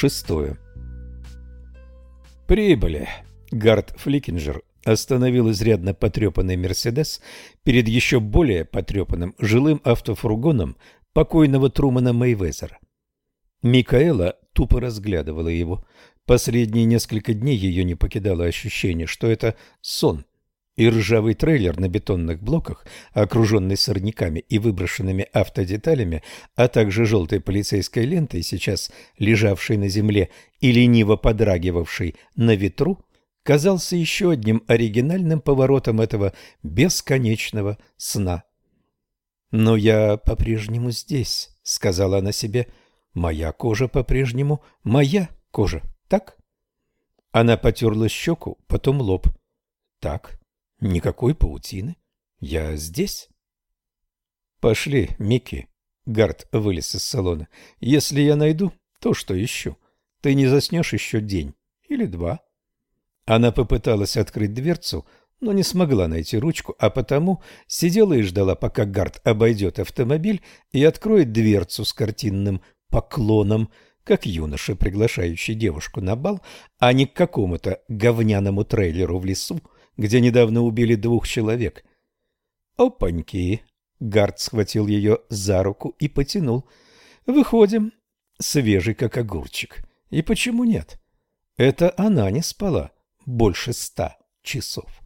Шестое. Прибыли. Гард Фликинджер остановил изрядно потрепанный «Мерседес» перед еще более потрепанным жилым автофургоном покойного Трумана Мейвезера. Микаэла тупо разглядывала его. Последние несколько дней ее не покидало ощущение, что это сон, и ржавый трейлер на бетонных блоках, окруженный сорняками и выброшенными автодеталями, а также желтой полицейской лентой, сейчас лежавшей на земле и лениво подрагивавшей на ветру, казался еще одним оригинальным поворотом этого бесконечного сна. «Но я по-прежнему здесь», — сказала она себе. «Моя кожа по-прежнему моя кожа, так?» Она потерла щеку, потом лоб. «Так, никакой паутины. Я здесь?» «Пошли, Микки». Гард вылез из салона. «Если я найду то, что ищу, ты не заснешь еще день или два». Она попыталась открыть дверцу, но не смогла найти ручку, а потому сидела и ждала, пока Гард обойдет автомобиль и откроет дверцу с картинным поклоном, как юноша, приглашающий девушку на бал, а не к какому-то говняному трейлеру в лесу, где недавно убили двух человек. «Опаньки!» — Гард схватил ее за руку и потянул. «Выходим. Свежий, как огурчик. И почему нет? Это она не спала больше ста часов».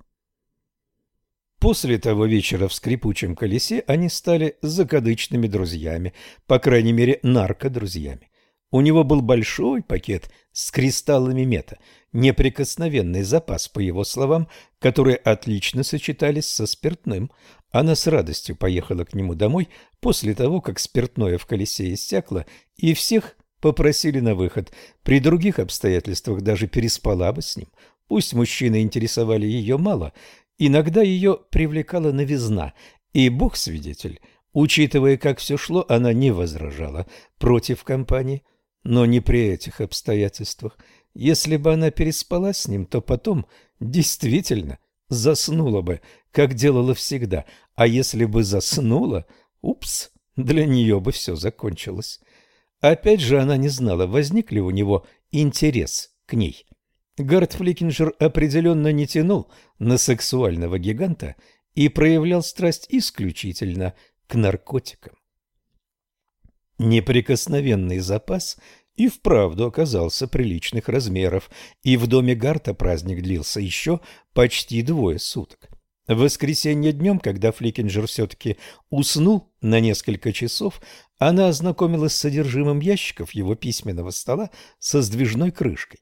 После того вечера в скрипучем колесе они стали закадычными друзьями, по крайней мере, наркодрузьями. У него был большой пакет с кристаллами мета, неприкосновенный запас, по его словам, которые отлично сочетались со спиртным. Она с радостью поехала к нему домой после того, как спиртное в колесе иссякло, и всех попросили на выход. При других обстоятельствах даже переспала бы с ним. Пусть мужчины интересовали ее мало, Иногда ее привлекала новизна, и бог свидетель, учитывая, как все шло, она не возражала против компании, но не при этих обстоятельствах. Если бы она переспала с ним, то потом действительно заснула бы, как делала всегда, а если бы заснула, упс, для нее бы все закончилось. Опять же она не знала, возник ли у него интерес к ней. Гард Фликинджер определенно не тянул на сексуального гиганта и проявлял страсть исключительно к наркотикам. Неприкосновенный запас и вправду оказался приличных размеров, и в доме Гарта праздник длился еще почти двое суток. В воскресенье днем, когда Фликинджер все-таки уснул на несколько часов, она ознакомилась с содержимым ящиков его письменного стола со сдвижной крышкой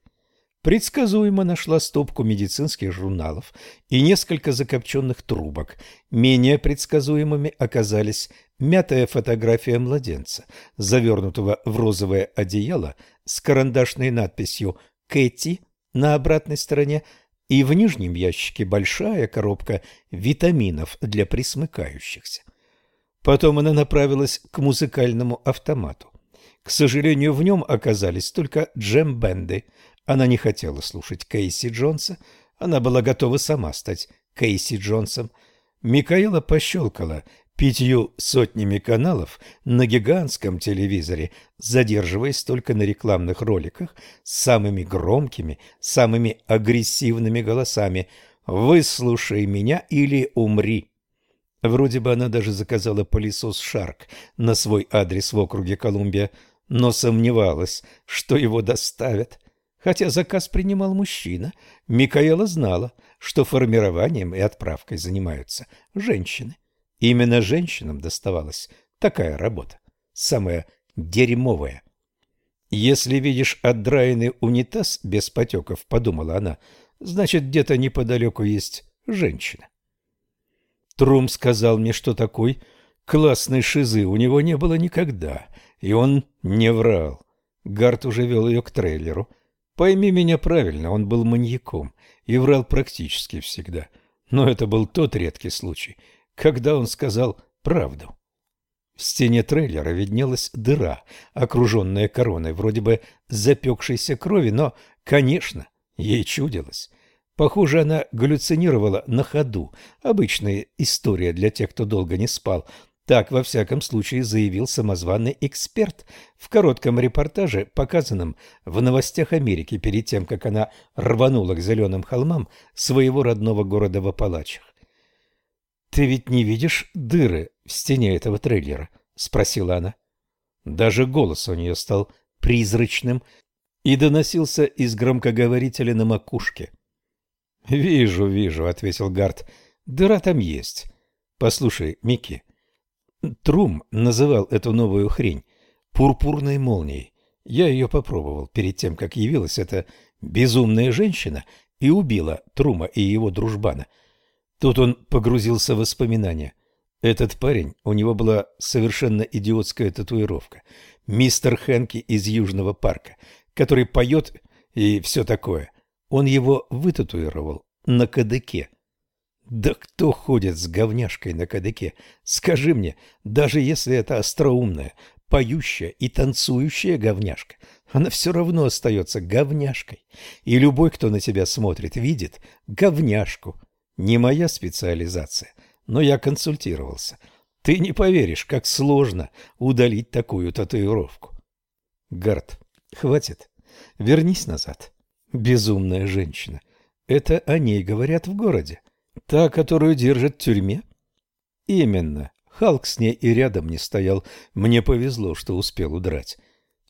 предсказуемо нашла стопку медицинских журналов и несколько закопченных трубок. Менее предсказуемыми оказались мятая фотография младенца, завернутого в розовое одеяло с карандашной надписью «Кэти» на обратной стороне, и в нижнем ящике большая коробка витаминов для присмыкающихся. Потом она направилась к музыкальному автомату. К сожалению, в нем оказались только джем-бенды – она не хотела слушать Кейси Джонса, она была готова сама стать Кейси Джонсом. Микаэла пощелкала пятью сотнями каналов на гигантском телевизоре, задерживаясь только на рекламных роликах с самыми громкими, самыми агрессивными голосами «Выслушай меня или умри». Вроде бы она даже заказала пылесос «Шарк» на свой адрес в округе Колумбия, но сомневалась, что его доставят. Хотя заказ принимал мужчина, Микаэла знала, что формированием и отправкой занимаются женщины. Именно женщинам доставалась такая работа, самая дерьмовая. «Если видишь отдраенный унитаз без потеков, — подумала она, — значит, где-то неподалеку есть женщина». Трум сказал мне, что такой классной шизы у него не было никогда, и он не врал. Гарт уже вел ее к трейлеру — Пойми меня правильно, он был маньяком и врал практически всегда. Но это был тот редкий случай, когда он сказал правду. В стене трейлера виднелась дыра, окруженная короной, вроде бы запекшейся крови, но, конечно, ей чудилось. Похоже, она галлюцинировала на ходу. Обычная история для тех, кто долго не спал. Так, во всяком случае, заявил самозваный эксперт в коротком репортаже, показанном в новостях Америки перед тем, как она рванула к зеленым холмам своего родного города в Апалачах. «Ты ведь не видишь дыры в стене этого трейлера?» — спросила она. Даже голос у нее стал призрачным и доносился из громкоговорителя на макушке. «Вижу, вижу», — ответил Гарт. «Дыра там есть. Послушай, Микки, Трум называл эту новую хрень пурпурной молнией. Я ее попробовал перед тем, как явилась эта безумная женщина и убила Трума и его дружбана. Тут он погрузился в воспоминания. Этот парень, у него была совершенно идиотская татуировка. Мистер Хэнки из Южного парка, который поет и все такое. Он его вытатуировал на кадыке. Да кто ходит с говняшкой на кадыке? Скажи мне, даже если это остроумная, поющая и танцующая говняшка, она все равно остается говняшкой. И любой, кто на тебя смотрит, видит говняшку. Не моя специализация, но я консультировался. Ты не поверишь, как сложно удалить такую татуировку. Гард, хватит. Вернись назад. Безумная женщина. Это о ней говорят в городе. Та, которую держат в тюрьме? Именно. Халк с ней и рядом не стоял. Мне повезло, что успел удрать.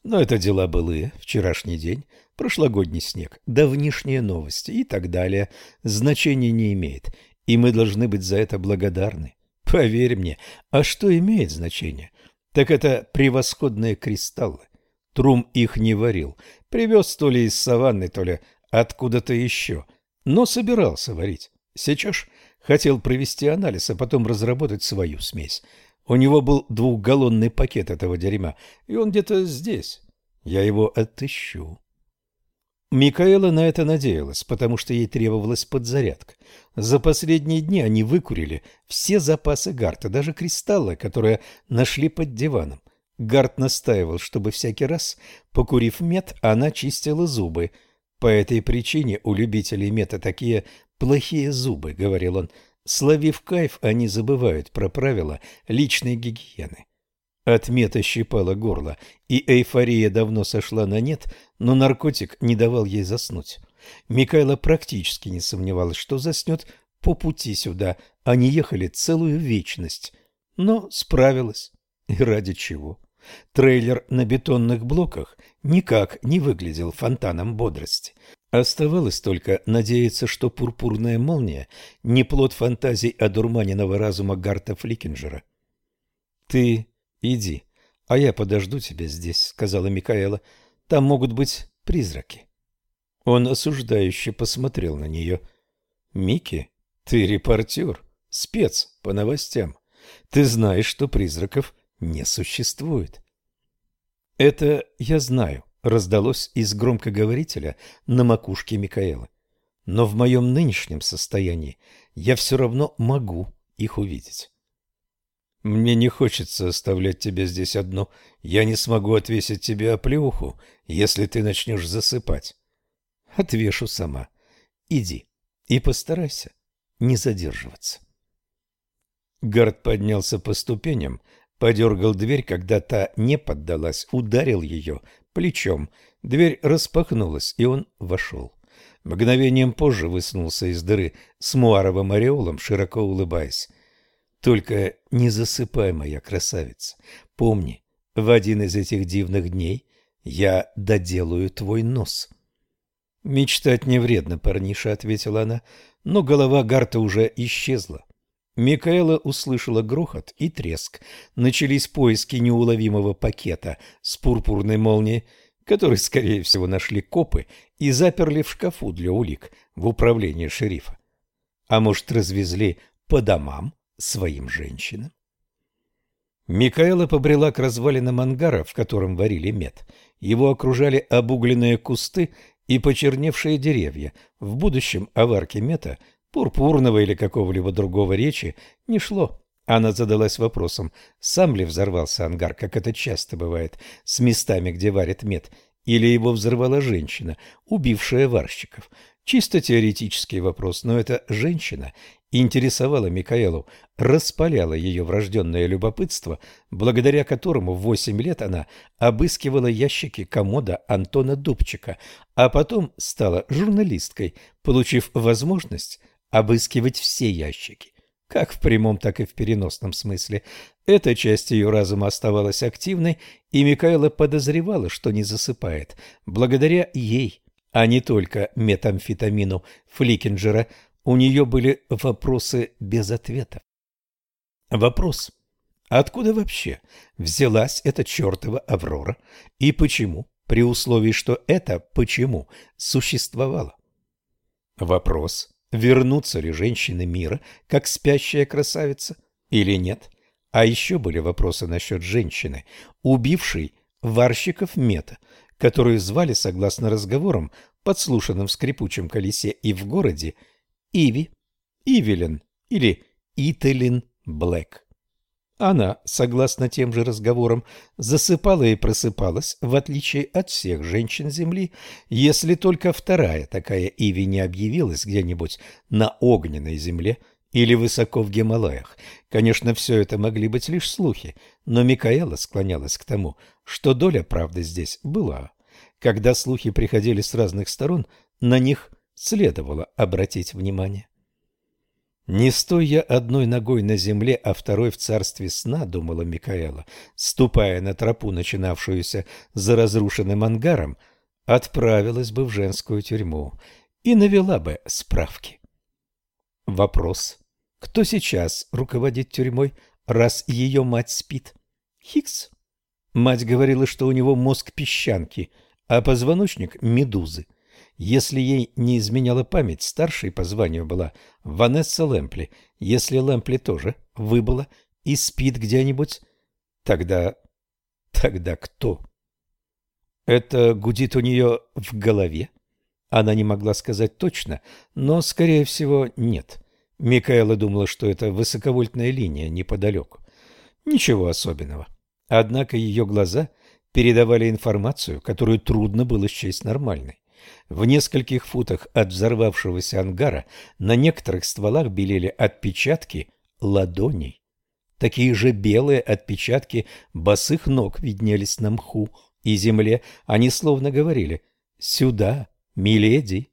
Но это дела былые, вчерашний день, прошлогодний снег, давнишние новости и так далее. Значения не имеет, и мы должны быть за это благодарны. Поверь мне, а что имеет значение? Так это превосходные кристаллы. Трум их не варил, привез то ли из саванны, то ли откуда-то еще, но собирался варить. Сейчас хотел провести анализ, а потом разработать свою смесь. У него был двухгаллонный пакет этого дерьма, и он где-то здесь. Я его отыщу. Микаэла на это надеялась, потому что ей требовалась подзарядка. За последние дни они выкурили все запасы Гарта, даже кристаллы, которые нашли под диваном. Гарт настаивал, чтобы всякий раз, покурив мед, она чистила зубы. По этой причине у любителей мета такие плохие зубы, — говорил он. Словив кайф, они забывают про правила личной гигиены. Отмета щипала горло, и эйфория давно сошла на нет, но наркотик не давал ей заснуть. Микайла практически не сомневалась, что заснет по пути сюда. Они ехали целую вечность, но справилась. И ради чего? Трейлер на бетонных блоках никак не выглядел фонтаном бодрости. Оставалось только надеяться, что пурпурная молния не плод фантазий одурманенного разума Гарта Фликинджера. «Ты иди, а я подожду тебя здесь», — сказала Микаэла. «Там могут быть призраки». Он осуждающе посмотрел на нее. «Микки, ты репортер, спец по новостям. Ты знаешь, что призраков не существует». «Это я знаю», раздалось из громкоговорителя на макушке Микаэла. Но в моем нынешнем состоянии я все равно могу их увидеть. Мне не хочется оставлять тебя здесь одну. Я не смогу отвесить тебе оплеуху, если ты начнешь засыпать. Отвешу сама. Иди и постарайся не задерживаться. Гард поднялся по ступеням, подергал дверь, когда та не поддалась, ударил ее плечом. Дверь распахнулась, и он вошел. Мгновением позже высунулся из дыры с муаровым ореолом, широко улыбаясь. «Только не засыпай, моя красавица. Помни, в один из этих дивных дней я доделаю твой нос». «Мечтать не вредно, парниша», — ответила она, но голова Гарта уже исчезла. Микаэла услышала грохот и треск. Начались поиски неуловимого пакета с пурпурной молнией, который, скорее всего, нашли копы и заперли в шкафу для улик в управлении шерифа. А может, развезли по домам своим женщинам? Микаэла побрела к развалинам ангара, в котором варили мед. Его окружали обугленные кусты и почерневшие деревья. В будущем о варке мета – пурпурного или какого-либо другого речи не шло. Она задалась вопросом, сам ли взорвался ангар, как это часто бывает, с местами, где варят мед, или его взорвала женщина, убившая варщиков. Чисто теоретический вопрос, но эта женщина интересовала Микаэлу, распаляла ее врожденное любопытство, благодаря которому в восемь лет она обыскивала ящики комода Антона Дубчика, а потом стала журналисткой, получив возможность обыскивать все ящики как в прямом, так и в переносном смысле. Эта часть ее разума оставалась активной, и Микаэла подозревала, что не засыпает. Благодаря ей, а не только метамфетамину Фликинджера, у нее были вопросы без ответа. Вопрос. Откуда вообще взялась эта чертова Аврора и почему, при условии, что это «почему» существовало? Вопрос вернутся ли женщины мира, как спящая красавица, или нет. А еще были вопросы насчет женщины, убившей варщиков Мета, которую звали, согласно разговорам, подслушанным в скрипучем колесе и в городе, Иви, Ивелин или Ителин Блэк. Она, согласно тем же разговорам, засыпала и просыпалась, в отличие от всех женщин Земли, если только вторая такая Иви не объявилась где-нибудь на огненной земле или высоко в Гималаях. Конечно, все это могли быть лишь слухи, но Микаэла склонялась к тому, что доля правды здесь была. Когда слухи приходили с разных сторон, на них следовало обратить внимание. Не стоя одной ногой на земле, а второй в царстве сна, думала Микаэла, ступая на тропу, начинавшуюся за разрушенным ангаром, отправилась бы в женскую тюрьму и навела бы справки. Вопрос. Кто сейчас руководит тюрьмой, раз ее мать спит? Хикс. Мать говорила, что у него мозг песчанки, а позвоночник – медузы. Если ей не изменяла память, старшей по званию была Ванесса Лэмпли. Если Лэмпли тоже выбыла и спит где-нибудь, тогда... тогда кто? Это гудит у нее в голове? Она не могла сказать точно, но, скорее всего, нет. Микаэла думала, что это высоковольтная линия неподалеку. Ничего особенного. Однако ее глаза передавали информацию, которую трудно было счесть нормальной. В нескольких футах от взорвавшегося ангара на некоторых стволах белели отпечатки ладоней. Такие же белые отпечатки босых ног виднелись на мху и земле. Они словно говорили «Сюда, миледи!».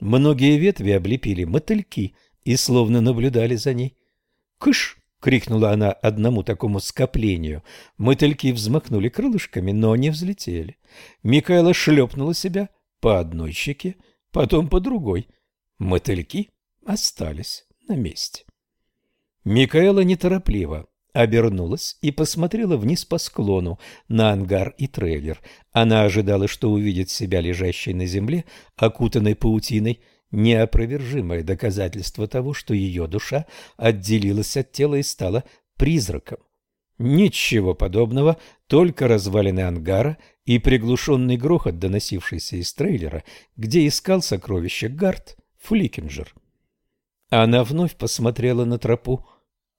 Многие ветви облепили мотыльки и словно наблюдали за ней. «Кыш!» — крикнула она одному такому скоплению. Мотыльки взмахнули крылышками, но не взлетели. Микаэла шлепнула себя по одной щеке, потом по другой. Мотыльки остались на месте. Микаэла неторопливо обернулась и посмотрела вниз по склону на ангар и трейлер. Она ожидала, что увидит себя лежащей на земле, окутанной паутиной, неопровержимое доказательство того, что ее душа отделилась от тела и стала призраком. Ничего подобного, только развалины ангара и приглушенный грохот, доносившийся из трейлера, где искал сокровище Гард Фликинджер. Она вновь посмотрела на тропу.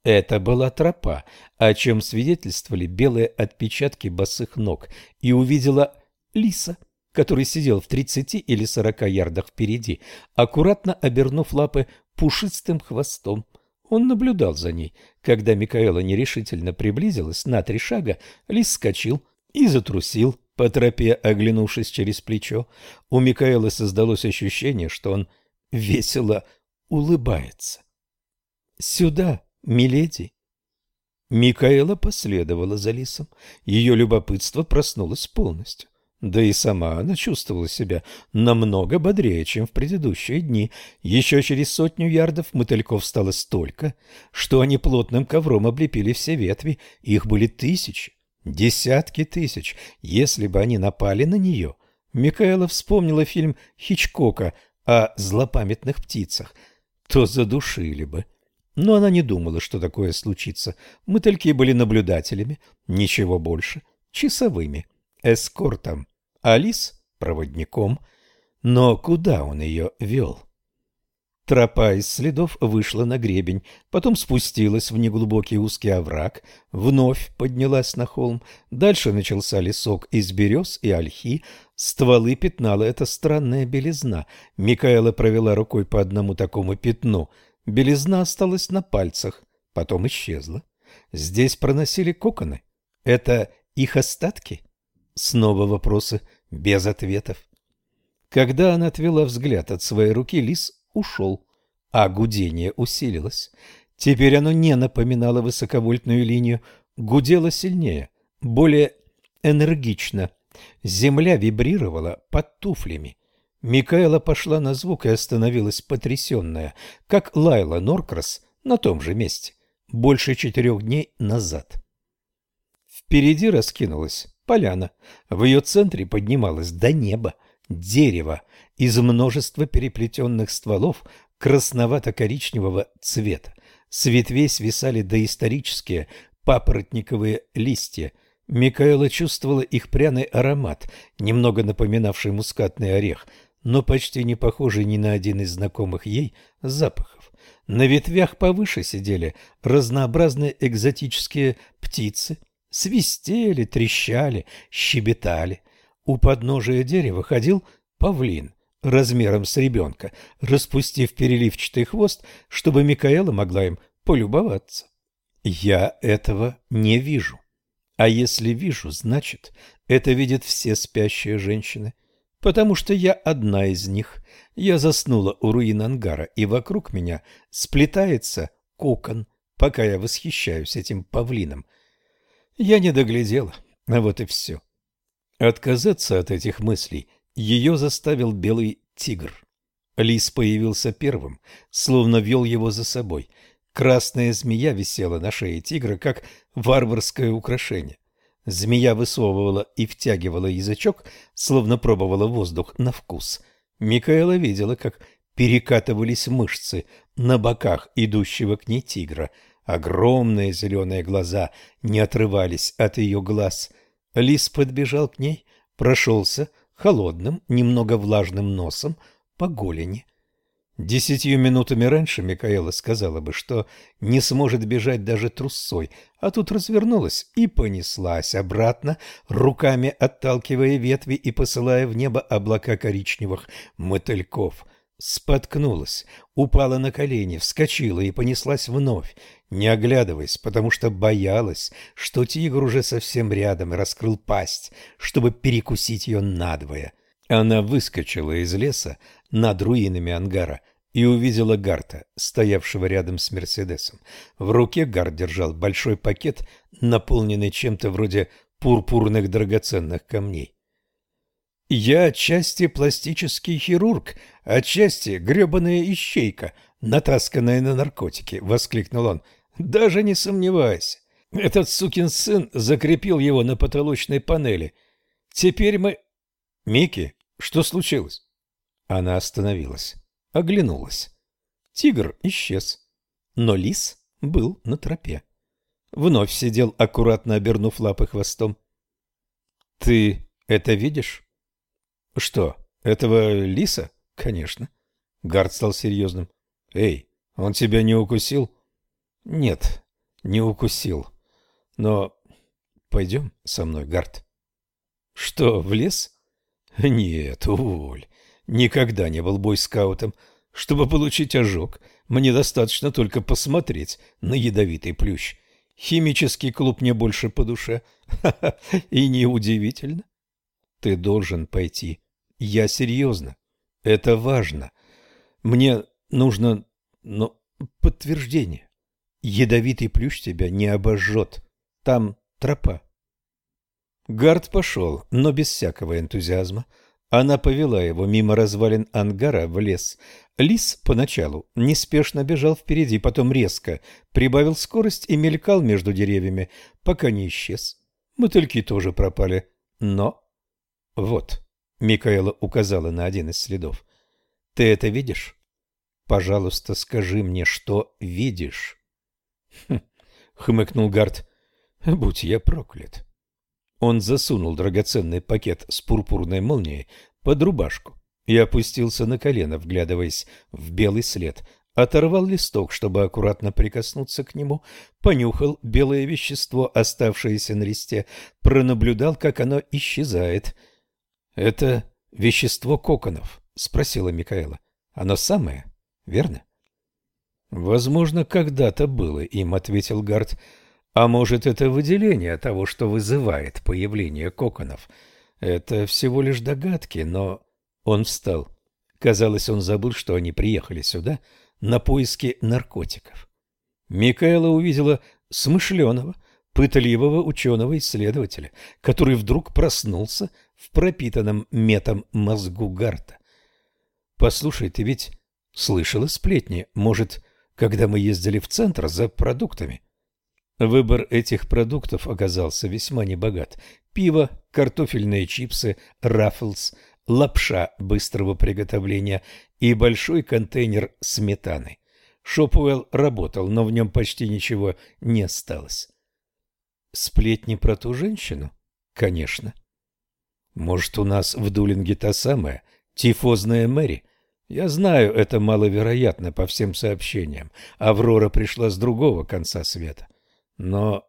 Это была тропа, о чем свидетельствовали белые отпечатки босых ног, и увидела лиса, который сидел в тридцати или сорока ярдах впереди, аккуратно обернув лапы пушистым хвостом. Он наблюдал за ней. Когда Микаэла нерешительно приблизилась на три шага, лис скочил и затрусил по тропе, оглянувшись через плечо. У Микаэла создалось ощущение, что он весело улыбается. «Сюда, миледи!» Микаэла последовала за лисом. Ее любопытство проснулось полностью. Да и сама она чувствовала себя намного бодрее, чем в предыдущие дни. Еще через сотню ярдов мотыльков стало столько, что они плотным ковром облепили все ветви. Их были тысячи, десятки тысяч. Если бы они напали на нее... Микаэла вспомнила фильм Хичкока о злопамятных птицах. То задушили бы. Но она не думала, что такое случится. Мотыльки были наблюдателями, ничего больше, часовыми— Алис — проводником. Но куда он ее вел? Тропа из следов вышла на гребень, потом спустилась в неглубокий узкий овраг, вновь поднялась на холм. Дальше начался лесок из берез и ольхи. Стволы пятнала эта странная белизна. Микаэла провела рукой по одному такому пятну. Белизна осталась на пальцах, потом исчезла. Здесь проносили коконы. Это их остатки? Снова вопросы без ответов. Когда она отвела взгляд от своей руки, лис ушел, а гудение усилилось. Теперь оно не напоминало высоковольтную линию, гудело сильнее, более энергично. Земля вибрировала под туфлями. Микаэла пошла на звук и остановилась потрясенная, как Лайла Норкрас на том же месте, больше четырех дней назад. Впереди раскинулась поляна, в ее центре поднималось до неба дерево из множества переплетенных стволов красновато-коричневого цвета. С ветвей свисали доисторические папоротниковые листья. Микаэла чувствовала их пряный аромат, немного напоминавший мускатный орех, но почти не похожий ни на один из знакомых ей запахов. На ветвях повыше сидели разнообразные экзотические птицы, свистели, трещали, щебетали. У подножия дерева ходил павлин размером с ребенка, распустив переливчатый хвост, чтобы Микаэла могла им полюбоваться. Я этого не вижу. А если вижу, значит, это видят все спящие женщины, потому что я одна из них. Я заснула у руин ангара, и вокруг меня сплетается кокон, пока я восхищаюсь этим павлином. Я не доглядела, а вот и все. Отказаться от этих мыслей ее заставил белый тигр. Лис появился первым, словно вел его за собой. Красная змея висела на шее тигра, как варварское украшение. Змея высовывала и втягивала язычок, словно пробовала воздух на вкус. Микаэла видела, как перекатывались мышцы на боках идущего к ней тигра. Огромные зеленые глаза не отрывались от ее глаз. Лис подбежал к ней, прошелся холодным, немного влажным носом по голени. Десятью минутами раньше Микаэла сказала бы, что не сможет бежать даже трусцой, а тут развернулась и понеслась обратно, руками отталкивая ветви и посылая в небо облака коричневых мотыльков — споткнулась, упала на колени, вскочила и понеслась вновь, не оглядываясь, потому что боялась, что тигр уже совсем рядом и раскрыл пасть, чтобы перекусить ее надвое. Она выскочила из леса над руинами ангара и увидела Гарта, стоявшего рядом с Мерседесом. В руке Гарт держал большой пакет, наполненный чем-то вроде пурпурных драгоценных камней. Я отчасти пластический хирург, отчасти гребаная ищейка, натасканная на наркотики, — воскликнул он. — Даже не сомневайся. Этот сукин сын закрепил его на потолочной панели. Теперь мы... Микки, что случилось? Она остановилась, оглянулась. Тигр исчез, но лис был на тропе. Вновь сидел, аккуратно обернув лапы хвостом. — Ты это видишь? Что, этого лиса? Конечно. Гард стал серьезным. Эй, он тебя не укусил? Нет, не укусил. Но пойдем со мной, Гард. Что, в лес? Нет, уволь. Никогда не был бойскаутом. Чтобы получить ожог, мне достаточно только посмотреть на ядовитый плющ. Химический клуб мне больше по душе. И неудивительно. Ты должен пойти я серьезно. Это важно. Мне нужно, но подтверждение. Ядовитый плющ тебя не обожжет. Там тропа. Гард пошел, но без всякого энтузиазма. Она повела его мимо развалин ангара в лес. Лис поначалу неспешно бежал впереди, потом резко прибавил скорость и мелькал между деревьями, пока не исчез. Мотыльки тоже пропали. Но... Вот... Микаэла указала на один из следов. Ты это видишь? Пожалуйста, скажи мне, что видишь. Хм, хмыкнул Гард. Будь я проклят. Он засунул драгоценный пакет с пурпурной молнией под рубашку и опустился на колено, вглядываясь в белый след. Оторвал листок, чтобы аккуратно прикоснуться к нему, понюхал белое вещество, оставшееся на листе, пронаблюдал, как оно исчезает. — Это вещество коконов? — спросила Микаэла. — Оно самое, верно? — Возможно, когда-то было им, — ответил Гард. — А может, это выделение того, что вызывает появление коконов. Это всего лишь догадки, но... Он встал. Казалось, он забыл, что они приехали сюда на поиски наркотиков. Микаэла увидела смышленого, пытливого ученого-исследователя, который вдруг проснулся в пропитанном метом мозгу Гарта. «Послушай, ты ведь слышала сплетни? Может, когда мы ездили в центр за продуктами?» Выбор этих продуктов оказался весьма небогат. Пиво, картофельные чипсы, раффлс, лапша быстрого приготовления и большой контейнер сметаны. Шопуэлл работал, но в нем почти ничего не осталось. Сплетни про ту женщину? Конечно. Может, у нас в Дулинге та самая, тифозная Мэри? Я знаю, это маловероятно по всем сообщениям. Аврора пришла с другого конца света. Но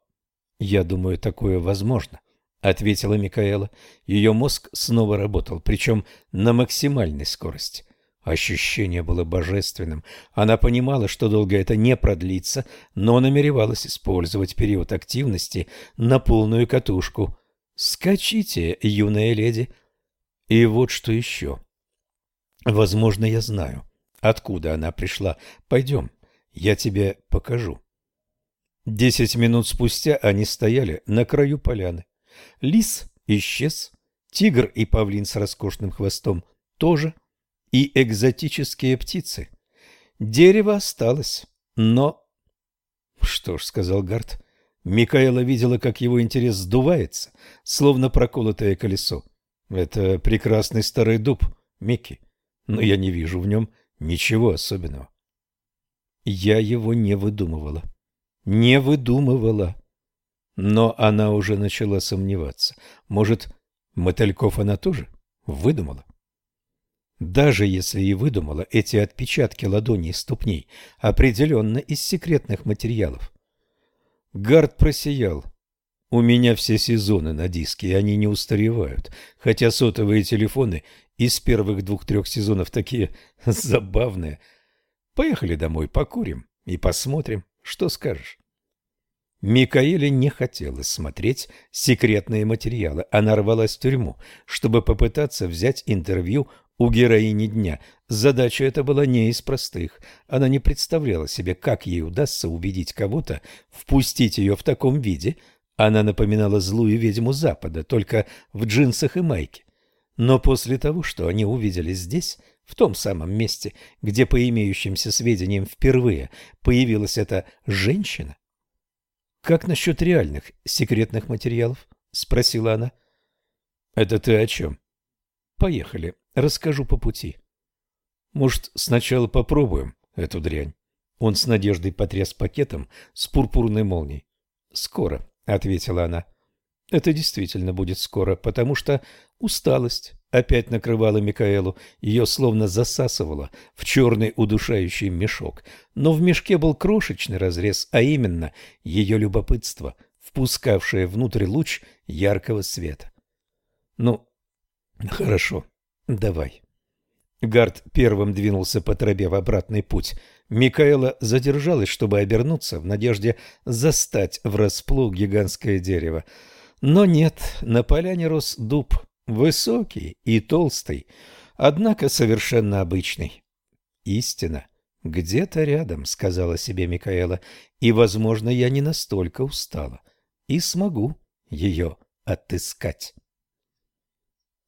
я думаю, такое возможно. — ответила Микаэла. Ее мозг снова работал, причем на максимальной скорости. Ощущение было божественным. Она понимала, что долго это не продлится, но намеревалась использовать период активности на полную катушку. «Скачите, юная леди!» И вот что еще. Возможно, я знаю, откуда она пришла. Пойдем, я тебе покажу. Десять минут спустя они стояли на краю поляны. Лис исчез, тигр и павлин с роскошным хвостом тоже, и экзотические птицы. Дерево осталось, но... Что ж, сказал Гарт, Микаэла видела, как его интерес сдувается, словно проколотое колесо. Это прекрасный старый дуб, Микки, но я не вижу в нем ничего особенного. Я его не выдумывала. Не выдумывала. Но она уже начала сомневаться. Может, мотыльков она тоже выдумала? Даже если и выдумала, эти отпечатки ладоней и ступней определенно из секретных материалов. Гард просиял. У меня все сезоны на диске, и они не устаревают, хотя сотовые телефоны из первых двух-трех сезонов такие забавные. Поехали домой, покурим и посмотрим, что скажешь. Микаэле не хотелось смотреть секретные материалы. Она рвалась в тюрьму, чтобы попытаться взять интервью у героини дня. Задача эта была не из простых. Она не представляла себе, как ей удастся убедить кого-то впустить ее в таком виде. Она напоминала злую ведьму Запада, только в джинсах и майке. Но после того, что они увидели здесь, в том самом месте, где по имеющимся сведениям впервые появилась эта женщина, как насчет реальных секретных материалов? спросила она. Это ты о чем? Поехали, расскажу по пути. Может, сначала попробуем эту дрянь? Он с надеждой потряс пакетом с пурпурной молнией. Скоро, ответила она. Это действительно будет скоро, потому что усталость опять накрывала Микаэлу, ее словно засасывало в черный удушающий мешок. Но в мешке был крошечный разрез, а именно ее любопытство, впускавшее внутрь луч яркого света. «Ну, хорошо, давай». Гард первым двинулся по тропе в обратный путь. Микаэла задержалась, чтобы обернуться в надежде застать врасплох гигантское дерево. Но нет, на поляне рос дуб, высокий и толстый, однако совершенно обычный. Истина где-то рядом, сказала себе Микаэла, и, возможно, я не настолько устала и смогу ее отыскать.